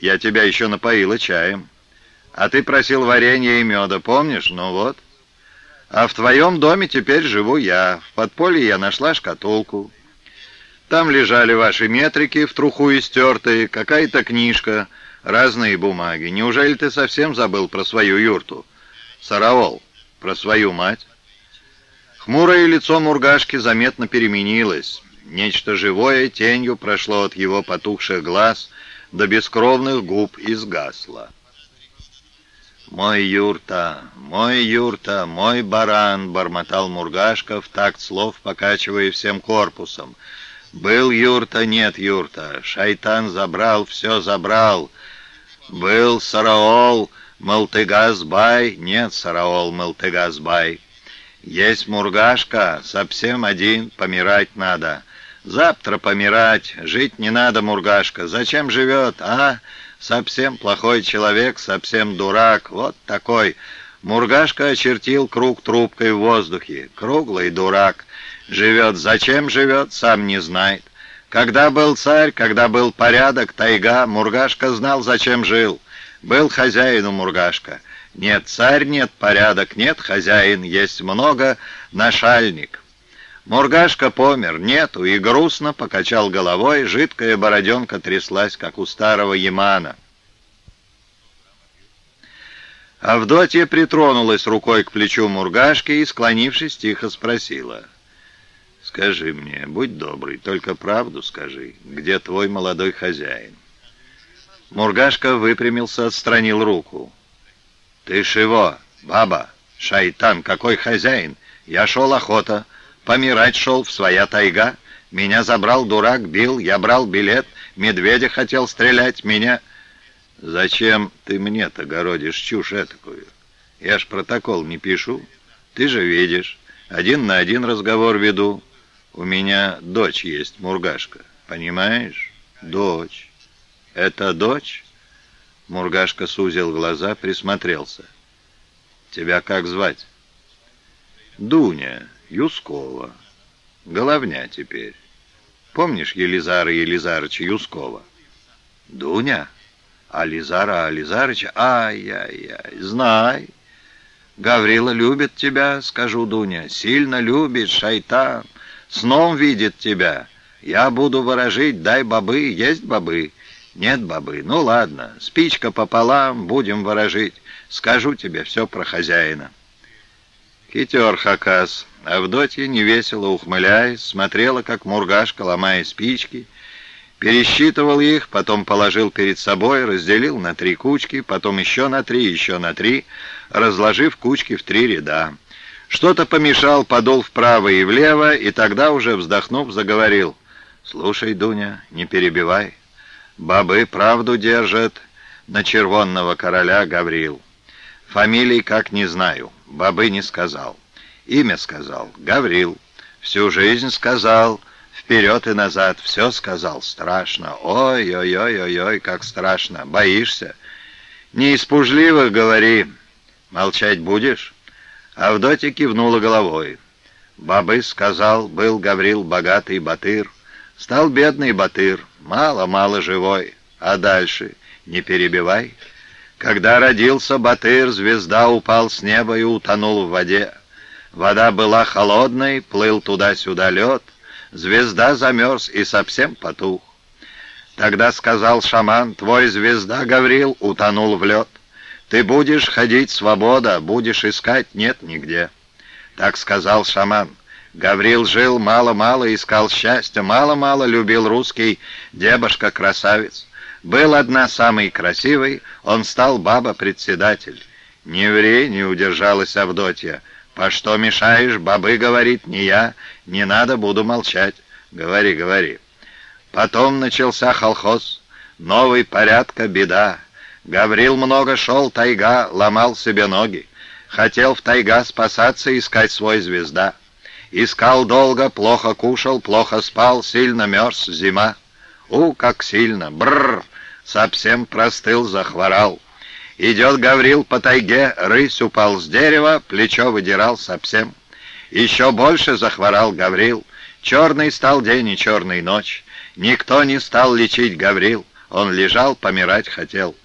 Я тебя еще напоила чаем. А ты просил варенья и меда, помнишь? Ну вот. А в твоем доме теперь живу я. В подполье я нашла шкатулку. Там лежали ваши метрики в труху истертые, какая-то книжка, разные бумаги. Неужели ты совсем забыл про свою юрту? Сараол, про свою мать? Хмурое лицо Мургашки заметно переменилось. Нечто живое тенью прошло от его потухших глаз до бескровных губ и сгасло. «Мой юрта, мой юрта, мой баран!» — бормотал Мургашка в такт слов, покачивая всем корпусом. «Был юрта, нет юрта, шайтан забрал, все забрал. Был сараол, Малтыгазбай, нет сараол, Малтыгазбай. Есть Мургашка, совсем один, помирать надо. Завтра помирать, жить не надо, Мургашка. Зачем живет, а?» Совсем плохой человек, совсем дурак, вот такой. Мургашка очертил круг трубкой в воздухе. Круглый дурак. Живет, зачем живет, сам не знает. Когда был царь, когда был порядок, тайга, Мургашка знал, зачем жил. Был хозяин у Мургашка. Нет царь, нет порядок, нет хозяин, есть много нашальник. Мургашка помер, нету, и грустно покачал головой, жидкая бороденка тряслась, как у старого Ямана. Авдотья притронулась рукой к плечу Мургашки и, склонившись, тихо спросила. «Скажи мне, будь добрый, только правду скажи, где твой молодой хозяин?» Мургашка выпрямился, отстранил руку. «Ты шиво, баба, шайтан, какой хозяин? Я шел охота». Помирать шел в своя тайга. Меня забрал дурак, бил, я брал билет. Медведя хотел стрелять, меня... Зачем ты мне-то городишь чушь этакую? Я ж протокол не пишу. Ты же видишь. Один на один разговор веду. У меня дочь есть, Мургашка. Понимаешь? Дочь. Это дочь? Мургашка сузил глаза, присмотрелся. Тебя как звать? Дуня. Юскова. Головня теперь. Помнишь Елизара Елизарыча Юскова? Дуня? А Лизара Ализарыча? Ай-яй-яй, знай. Гаврила любит тебя, скажу Дуня, сильно любит, шайтан. Сном видит тебя. Я буду ворожить, дай бобы, есть бобы. Нет бобы, ну ладно, спичка пополам, будем ворожить. Скажу тебе все про хозяина. Хитер Хакас. Авдотья, невесело ухмыляясь, смотрела, как Мургашка, ломая спички, пересчитывал их, потом положил перед собой, разделил на три кучки, потом еще на три, еще на три, разложив кучки в три ряда. Что-то помешал, подол вправо и влево, и тогда уже, вздохнув, заговорил. «Слушай, Дуня, не перебивай. Бабы правду держат на червонного короля Гаврил. Фамилий как не знаю, бабы не сказал». Имя сказал, Гаврил. Всю жизнь сказал, вперед и назад, все сказал. Страшно. Ой-ой-ой-ой-ой, как страшно. Боишься? Не испужливо говори. Молчать будешь? Авдотья кивнула головой. Бабы сказал, был Гаврил богатый батыр. Стал бедный батыр, мало-мало живой. А дальше не перебивай. Когда родился батыр, звезда упал с неба и утонул в воде. Вода была холодной, плыл туда-сюда лед, звезда замерз и совсем потух. Тогда сказал шаман, твой звезда, Гаврил, утонул в лед. Ты будешь ходить свобода, будешь искать, нет нигде. Так сказал шаман. Гаврил жил мало-мало, искал счастья, мало-мало любил русский дебошка-красавец. Был одна самый красивый, он стал баба-председатель. «Не ври», — не удержалась Авдотья, — «По что мешаешь? Бабы, говорит, не я. Не надо, буду молчать. Говори, говори». Потом начался колхоз. Новый порядка беда. Гаврил много шел, тайга, ломал себе ноги. Хотел в тайга спасаться, искать свой звезда. Искал долго, плохо кушал, плохо спал, сильно мерз, зима. У, как сильно, бррр, совсем простыл, захворал. Идет Гаврил по тайге, рысь упал с дерева, плечо выдирал совсем. Еще больше захворал Гаврил. Черный стал день и черный ночь. Никто не стал лечить Гаврил. Он лежал, помирать хотел.